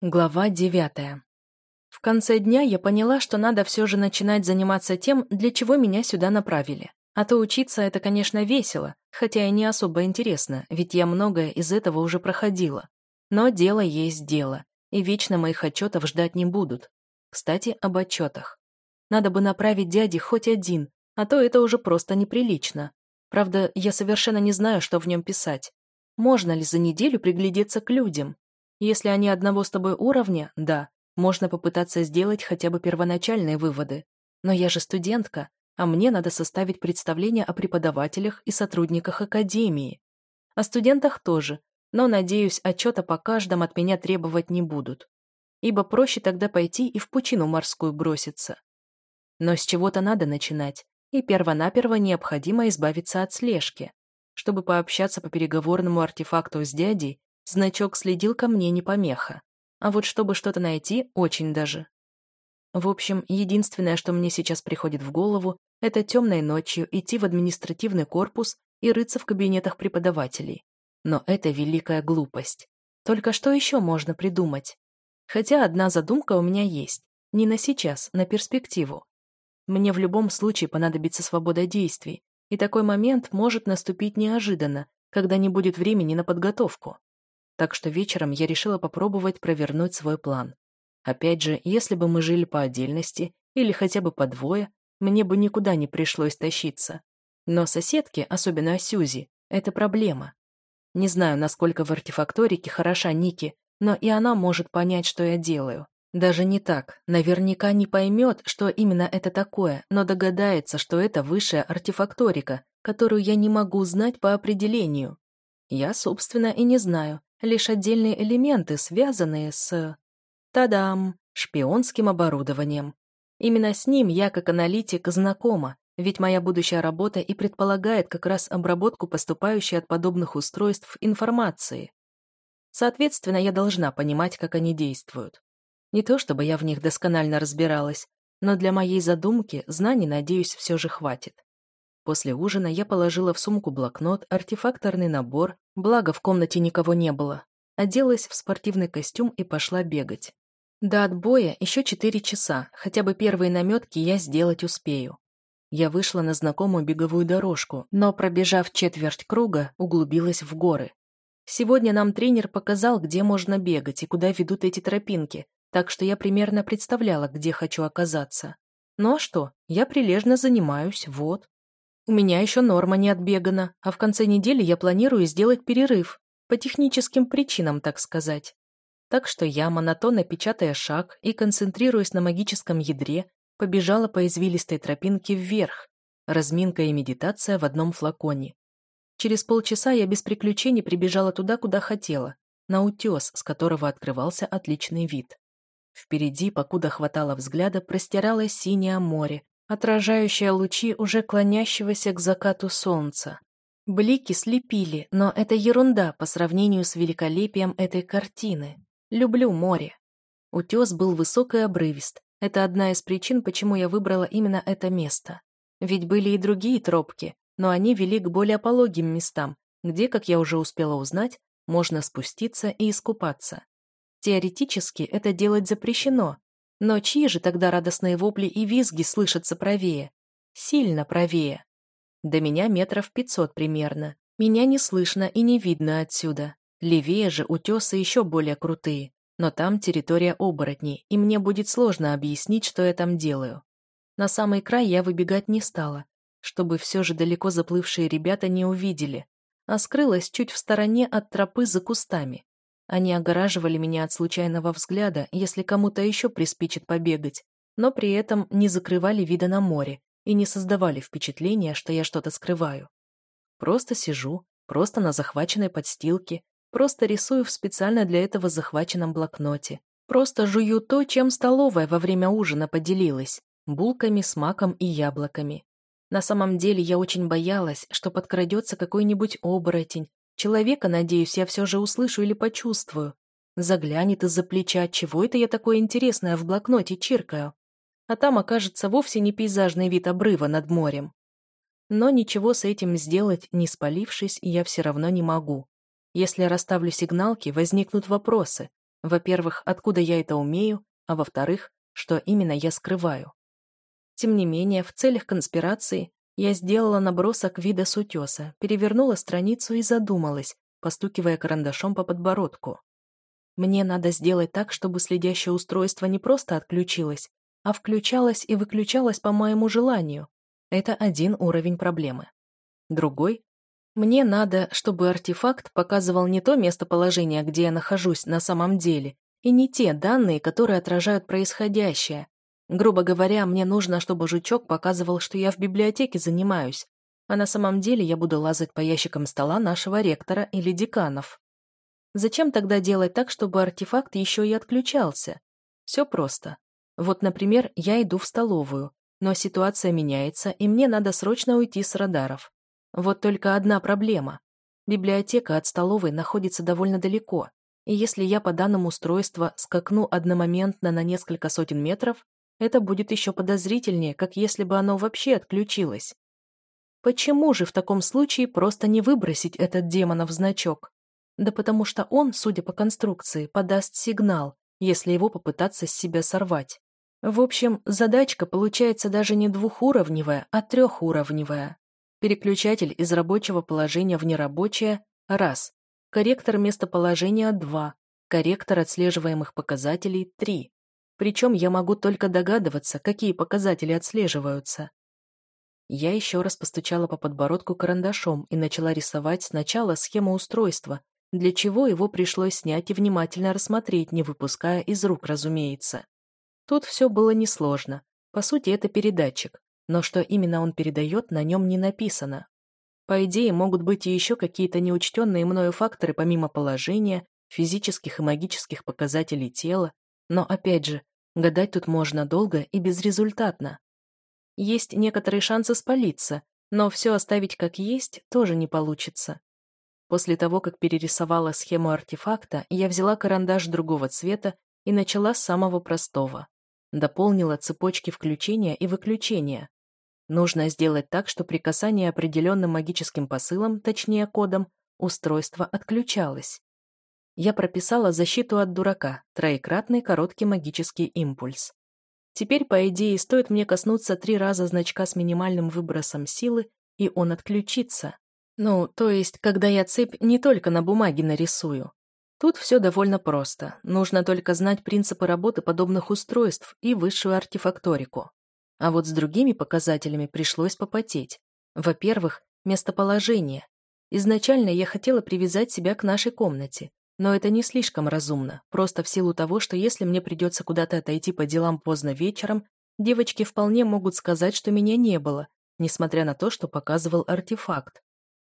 Глава девятая. В конце дня я поняла, что надо все же начинать заниматься тем, для чего меня сюда направили. А то учиться это, конечно, весело, хотя и не особо интересно, ведь я многое из этого уже проходила. Но дело есть дело, и вечно моих отчетов ждать не будут. Кстати, об отчетах. Надо бы направить дяде хоть один, а то это уже просто неприлично. Правда, я совершенно не знаю, что в нем писать. Можно ли за неделю приглядеться к людям? Если они одного с тобой уровня, да, можно попытаться сделать хотя бы первоначальные выводы. Но я же студентка, а мне надо составить представление о преподавателях и сотрудниках академии. О студентах тоже, но, надеюсь, отчета по каждому от меня требовать не будут. Ибо проще тогда пойти и в пучину морскую броситься. Но с чего-то надо начинать, и первонаперво необходимо избавиться от слежки. Чтобы пообщаться по переговорному артефакту с дядей, Значок следил ко мне не помеха. А вот чтобы что-то найти, очень даже. В общем, единственное, что мне сейчас приходит в голову, это темной ночью идти в административный корпус и рыться в кабинетах преподавателей. Но это великая глупость. Только что еще можно придумать? Хотя одна задумка у меня есть. Не на сейчас, на перспективу. Мне в любом случае понадобится свобода действий, и такой момент может наступить неожиданно, когда не будет времени на подготовку так что вечером я решила попробовать провернуть свой план. Опять же, если бы мы жили по отдельности или хотя бы по двое, мне бы никуда не пришлось тащиться. Но соседки, особенно Сюзи, это проблема. Не знаю, насколько в артефакторике хороша Ники, но и она может понять, что я делаю. Даже не так. Наверняка не поймет, что именно это такое, но догадается, что это высшая артефакторика, которую я не могу знать по определению. Я, собственно, и не знаю, лишь отдельные элементы, связанные с... Тадам! Шпионским оборудованием. Именно с ним я, как аналитик, знакома, ведь моя будущая работа и предполагает как раз обработку поступающей от подобных устройств информации. Соответственно, я должна понимать, как они действуют. Не то чтобы я в них досконально разбиралась, но для моей задумки знаний, надеюсь, все же хватит. После ужина я положила в сумку блокнот, артефакторный набор, благо в комнате никого не было. Оделась в спортивный костюм и пошла бегать. До отбоя еще четыре часа, хотя бы первые наметки я сделать успею. Я вышла на знакомую беговую дорожку, но, пробежав четверть круга, углубилась в горы. Сегодня нам тренер показал, где можно бегать и куда ведут эти тропинки, так что я примерно представляла, где хочу оказаться. Ну а что, я прилежно занимаюсь, вот. У меня еще норма не отбегана, а в конце недели я планирую сделать перерыв. По техническим причинам, так сказать. Так что я, монотонно печатая шаг и концентрируясь на магическом ядре, побежала по извилистой тропинке вверх. Разминка и медитация в одном флаконе. Через полчаса я без приключений прибежала туда, куда хотела, на утес, с которого открывался отличный вид. Впереди, покуда хватало взгляда, простиралось синее море, отражающая лучи уже клонящегося к закату солнца. Блики слепили, но это ерунда по сравнению с великолепием этой картины. Люблю море. Утес был высок и обрывист. Это одна из причин, почему я выбрала именно это место. Ведь были и другие тропки, но они вели к более пологим местам, где, как я уже успела узнать, можно спуститься и искупаться. Теоретически это делать запрещено, но чьи же тогда радостные вопли и визги слышатся правее? Сильно правее. До меня метров пятьсот примерно. Меня не слышно и не видно отсюда. Левее же утесы еще более крутые. Но там территория оборотней, и мне будет сложно объяснить, что я там делаю. На самый край я выбегать не стала, чтобы все же далеко заплывшие ребята не увидели, а скрылась чуть в стороне от тропы за кустами. Они огораживали меня от случайного взгляда, если кому-то еще приспичит побегать, но при этом не закрывали вида на море и не создавали впечатления, что я что-то скрываю. Просто сижу, просто на захваченной подстилке, просто рисую в специально для этого захваченном блокноте, просто жую то, чем столовая во время ужина поделилась, булками с маком и яблоками. На самом деле я очень боялась, что подкрадется какой-нибудь оборотень, Человека, надеюсь, я все же услышу или почувствую. Заглянет из-за плеча, чего это я такое интересное в блокноте чиркаю. А там окажется вовсе не пейзажный вид обрыва над морем. Но ничего с этим сделать, не спалившись, я все равно не могу. Если расставлю сигналки, возникнут вопросы. Во-первых, откуда я это умею, а во-вторых, что именно я скрываю. Тем не менее, в целях конспирации я сделала набросок вида с утеса, перевернула страницу и задумалась, постукивая карандашом по подбородку. Мне надо сделать так, чтобы следящее устройство не просто отключилось, а включалось и выключалось по моему желанию. Это один уровень проблемы. Другой мне надо, чтобы артефакт показывал не то местоположение, где я нахожусь на самом деле, и не те данные, которые отражают происходящее. Грубо говоря, мне нужно, чтобы жучок показывал, что я в библиотеке занимаюсь, а на самом деле я буду лазать по ящикам стола нашего ректора или деканов. Зачем тогда делать так, чтобы артефакт еще и отключался? Все просто. Вот, например, я иду в столовую, но ситуация меняется, и мне надо срочно уйти с радаров. Вот только одна проблема. Библиотека от столовой находится довольно далеко, и если я по данному устройству скакну одномоментно на несколько сотен метров, это будет еще подозрительнее, как если бы оно вообще отключилось. Почему же в таком случае просто не выбросить этот демонов значок? Да потому что он, судя по конструкции, подаст сигнал, если его попытаться с себя сорвать. В общем, задачка получается даже не двухуровневая, а трехуровневая. Переключатель из рабочего положения в нерабочее – раз. Корректор местоположения – два. Корректор отслеживаемых показателей – три. Причем я могу только догадываться, какие показатели отслеживаются. Я еще раз постучала по подбородку карандашом и начала рисовать сначала схему устройства, для чего его пришлось снять и внимательно рассмотреть, не выпуская из рук, разумеется. Тут все было несложно. По сути, это передатчик но что именно он передает, на нем не написано. По идее, могут быть и еще какие-то неучтенные мною факторы помимо положения, физических и магических показателей тела, но, опять же, гадать тут можно долго и безрезультатно. Есть некоторые шансы спалиться, но все оставить как есть тоже не получится. После того, как перерисовала схему артефакта, я взяла карандаш другого цвета и начала с самого простого. Дополнила цепочки включения и выключения. Нужно сделать так, что при касании определенным магическим посылом, точнее кодом, устройство отключалось. Я прописала защиту от дурака, троекратный короткий магический импульс. Теперь, по идее, стоит мне коснуться три раза значка с минимальным выбросом силы, и он отключится. Ну, то есть, когда я цепь не только на бумаге нарисую. Тут все довольно просто. Нужно только знать принципы работы подобных устройств и высшую артефакторику. А вот с другими показателями пришлось попотеть. Во-первых, местоположение. Изначально я хотела привязать себя к нашей комнате, но это не слишком разумно, просто в силу того, что если мне придется куда-то отойти по делам поздно вечером, девочки вполне могут сказать, что меня не было, несмотря на то, что показывал артефакт.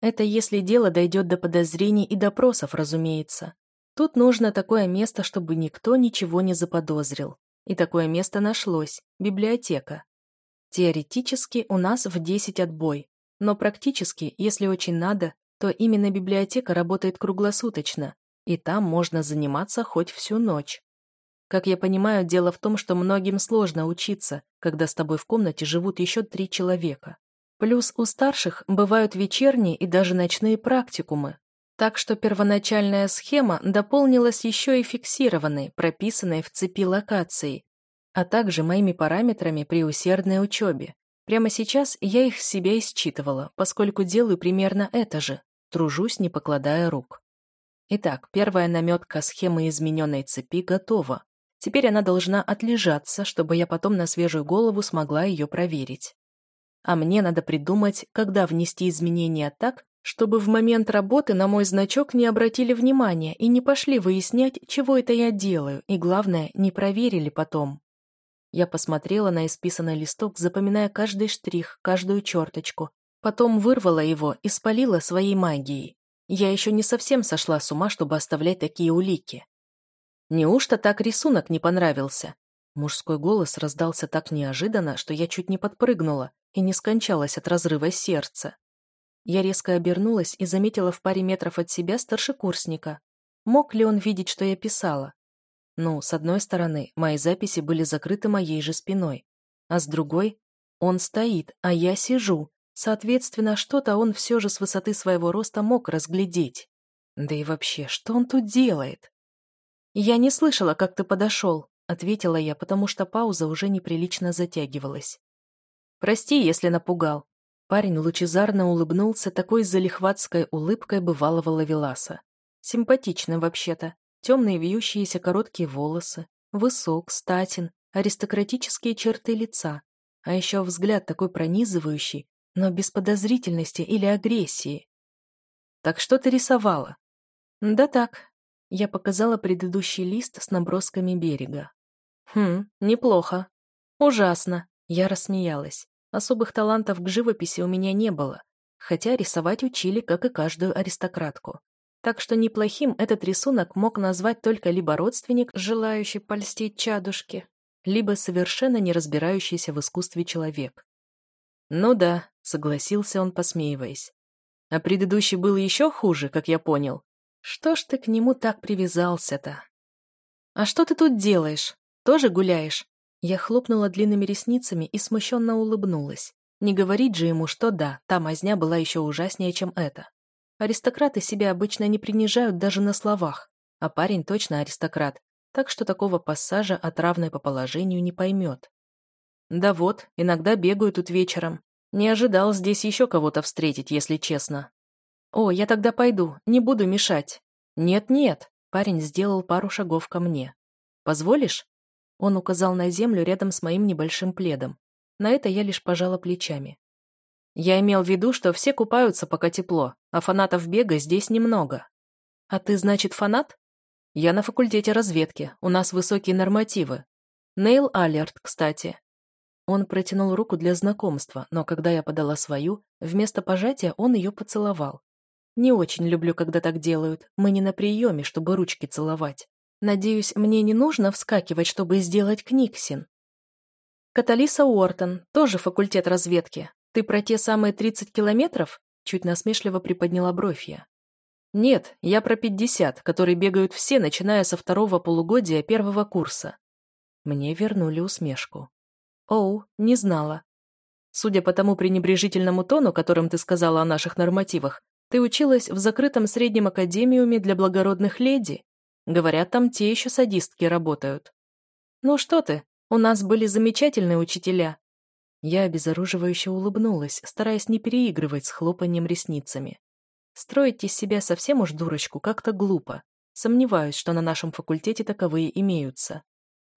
Это если дело дойдет до подозрений и допросов, разумеется. Тут нужно такое место, чтобы никто ничего не заподозрил. И такое место нашлось – библиотека. Теоретически у нас в 10 отбой, но практически, если очень надо, то именно библиотека работает круглосуточно, и там можно заниматься хоть всю ночь. Как я понимаю, дело в том, что многим сложно учиться, когда с тобой в комнате живут еще три человека. Плюс у старших бывают вечерние и даже ночные практикумы. Так что первоначальная схема дополнилась еще и фиксированной, прописанной в цепи локацией, а также моими параметрами при усердной учебе. Прямо сейчас я их с себя исчитывала, поскольку делаю примерно это же, тружусь, не покладая рук. Итак, первая наметка схемы измененной цепи готова. Теперь она должна отлежаться, чтобы я потом на свежую голову смогла ее проверить. А мне надо придумать, когда внести изменения так, чтобы в момент работы на мой значок не обратили внимания и не пошли выяснять, чего это я делаю, и, главное, не проверили потом. Я посмотрела на исписанный листок, запоминая каждый штрих, каждую черточку. Потом вырвала его и спалила своей магией. Я еще не совсем сошла с ума, чтобы оставлять такие улики. Неужто так рисунок не понравился? Мужской голос раздался так неожиданно, что я чуть не подпрыгнула и не скончалась от разрыва сердца. Я резко обернулась и заметила в паре метров от себя старшекурсника. Мог ли он видеть, что я писала? Ну, с одной стороны, мои записи были закрыты моей же спиной, а с другой, он стоит, а я сижу. Соответственно, что-то он все же с высоты своего роста мог разглядеть. Да и вообще, что он тут делает? «Я не слышала, как ты подошел», — ответила я, потому что пауза уже неприлично затягивалась. «Прости, если напугал». Парень лучезарно улыбнулся такой залихватской улыбкой бывалого лавеласа. Симпатичный вообще-то. Темные вьющиеся короткие волосы, высок, статен, аристократические черты лица, а еще взгляд такой пронизывающий, но без подозрительности или агрессии. «Так что ты рисовала?» «Да так». Я показала предыдущий лист с набросками берега. «Хм, неплохо. Ужасно». Я рассмеялась. Особых талантов к живописи у меня не было, хотя рисовать учили, как и каждую аристократку. Так что неплохим этот рисунок мог назвать только либо родственник, желающий польстить чадушке, либо совершенно не разбирающийся в искусстве человек. «Ну да», — согласился он, посмеиваясь. «А предыдущий был еще хуже, как я понял. Что ж ты к нему так привязался-то?» «А что ты тут делаешь? Тоже гуляешь?» Я хлопнула длинными ресницами и смущенно улыбнулась. Не говорить же ему, что да, та мазня была еще ужаснее, чем это. Аристократы себя обычно не принижают даже на словах, а парень точно аристократ, так что такого пассажа от равной по положению не поймет. Да вот, иногда бегаю тут вечером. Не ожидал здесь еще кого-то встретить, если честно. О, я тогда пойду, не буду мешать. Нет-нет, парень сделал пару шагов ко мне. Позволишь? Он указал на землю рядом с моим небольшим пледом. На это я лишь пожала плечами. Я имел в виду, что все купаются, пока тепло, а фанатов бега здесь немного. А ты, значит, фанат? Я на факультете разведки, у нас высокие нормативы. Нейл Алерт, кстати. Он протянул руку для знакомства, но когда я подала свою, вместо пожатия он ее поцеловал. Не очень люблю, когда так делают. Мы не на приеме, чтобы ручки целовать. Надеюсь, мне не нужно вскакивать, чтобы сделать книгсин. Каталиса Уортон, тоже факультет разведки. Ты про те самые 30 километров? Чуть насмешливо приподняла бровь я. Нет, я про 50, которые бегают все, начиная со второго полугодия первого курса. Мне вернули усмешку. Оу, не знала. Судя по тому пренебрежительному тону, которым ты сказала о наших нормативах, ты училась в закрытом среднем академиуме для благородных леди? Говорят, там те еще садистки работают. Ну что ты, у нас были замечательные учителя. Я обезоруживающе улыбнулась, стараясь не переигрывать с хлопанием ресницами. Строить из себя совсем уж дурочку как-то глупо. Сомневаюсь, что на нашем факультете таковые имеются.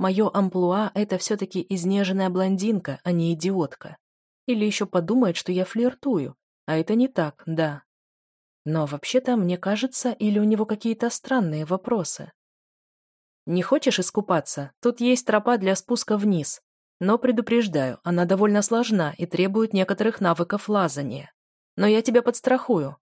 Мое амплуа — это все-таки изнеженная блондинка, а не идиотка. Или еще подумает, что я флиртую. А это не так, да. Но вообще-то, мне кажется, или у него какие-то странные вопросы. Не хочешь искупаться? Тут есть тропа для спуска вниз. Но предупреждаю, она довольно сложна и требует некоторых навыков лазания. Но я тебя подстрахую.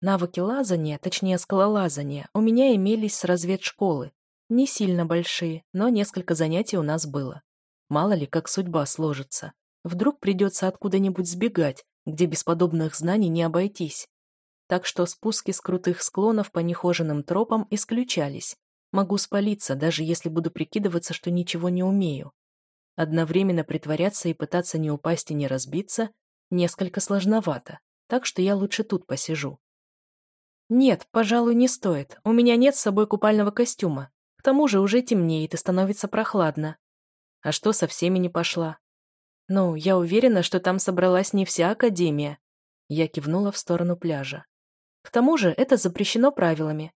Навыки лазания, точнее скалолазания, у меня имелись с разведшколы. Не сильно большие, но несколько занятий у нас было. Мало ли, как судьба сложится. Вдруг придется откуда-нибудь сбегать, где без подобных знаний не обойтись так что спуски с крутых склонов по нехоженным тропам исключались. Могу спалиться, даже если буду прикидываться, что ничего не умею. Одновременно притворяться и пытаться не упасть и не разбиться несколько сложновато, так что я лучше тут посижу. Нет, пожалуй, не стоит. У меня нет с собой купального костюма. К тому же уже темнеет и становится прохладно. А что со всеми не пошла? Ну, я уверена, что там собралась не вся академия. Я кивнула в сторону пляжа. К тому же это запрещено правилами.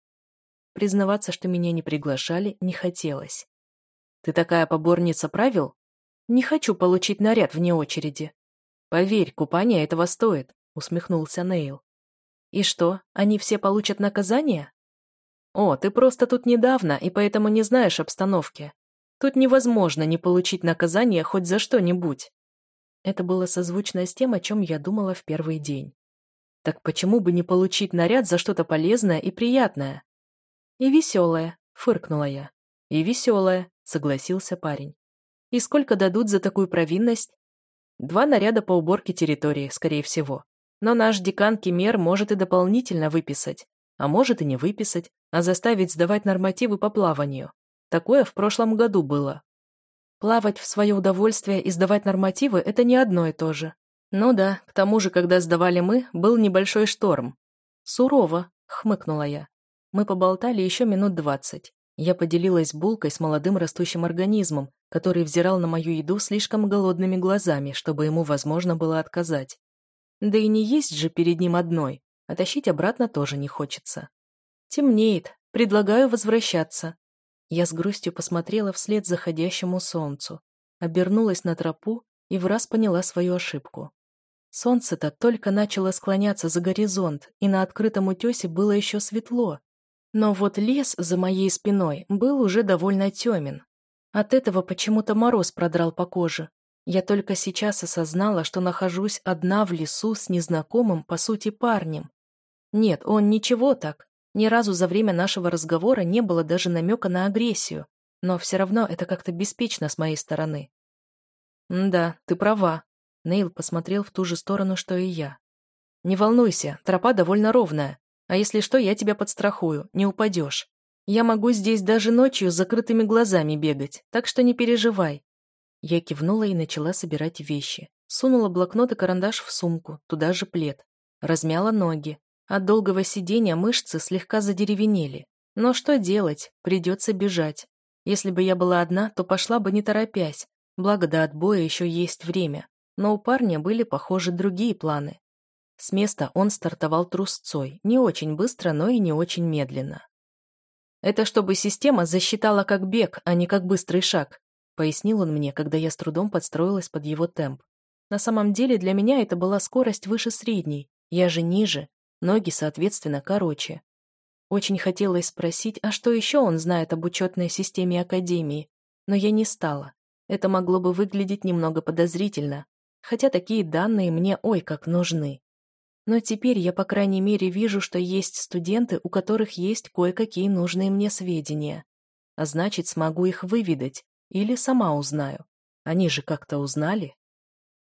Признаваться, что меня не приглашали, не хотелось. «Ты такая поборница правил?» «Не хочу получить наряд вне очереди». «Поверь, купание этого стоит», — усмехнулся Нейл. «И что, они все получат наказание?» «О, ты просто тут недавно, и поэтому не знаешь обстановки. Тут невозможно не получить наказание хоть за что-нибудь». Это было созвучно с тем, о чем я думала в первый день. Так почему бы не получить наряд за что-то полезное и приятное? И веселое, фыркнула я. И веселое, согласился парень. И сколько дадут за такую провинность? Два наряда по уборке территории, скорее всего. Но наш декан Кемер может и дополнительно выписать. А может и не выписать, а заставить сдавать нормативы по плаванию. Такое в прошлом году было. Плавать в свое удовольствие и сдавать нормативы – это не одно и то же. Ну да, к тому же, когда сдавали мы, был небольшой шторм. Сурово, хмыкнула я. Мы поболтали еще минут двадцать. Я поделилась булкой с молодым растущим организмом, который взирал на мою еду слишком голодными глазами, чтобы ему возможно было отказать. Да и не есть же перед ним одной, а тащить обратно тоже не хочется. Темнеет, предлагаю возвращаться. Я с грустью посмотрела вслед заходящему солнцу, обернулась на тропу и в раз поняла свою ошибку. Солнце-то только начало склоняться за горизонт, и на открытом утесе было еще светло, но вот лес за моей спиной был уже довольно темен. От этого почему-то мороз продрал по коже. Я только сейчас осознала, что нахожусь одна в лесу с незнакомым, по сути, парнем. Нет, он ничего так. Ни разу за время нашего разговора не было даже намека на агрессию, но все равно это как-то беспечно с моей стороны. «Да, ты права», — Нейл посмотрел в ту же сторону, что и я. «Не волнуйся, тропа довольно ровная. А если что, я тебя подстрахую, не упадешь. Я могу здесь даже ночью с закрытыми глазами бегать, так что не переживай». Я кивнула и начала собирать вещи. Сунула блокнот и карандаш в сумку, туда же плед. Размяла ноги. От долгого сидения мышцы слегка задеревенели. Но что делать? Придется бежать. Если бы я была одна, то пошла бы не торопясь. Благо до отбоя еще есть время. Но у парня были, похоже, другие планы. С места он стартовал трусцой, не очень быстро, но и не очень медленно. «Это чтобы система засчитала как бег, а не как быстрый шаг», пояснил он мне, когда я с трудом подстроилась под его темп. На самом деле для меня это была скорость выше средней, я же ниже, ноги, соответственно, короче. Очень хотелось спросить, а что еще он знает об учетной системе Академии, но я не стала. Это могло бы выглядеть немного подозрительно, хотя такие данные мне ой как нужны. Но теперь я, по крайней мере, вижу, что есть студенты, у которых есть кое-какие нужные мне сведения. А значит, смогу их выведать или сама узнаю. Они же как-то узнали.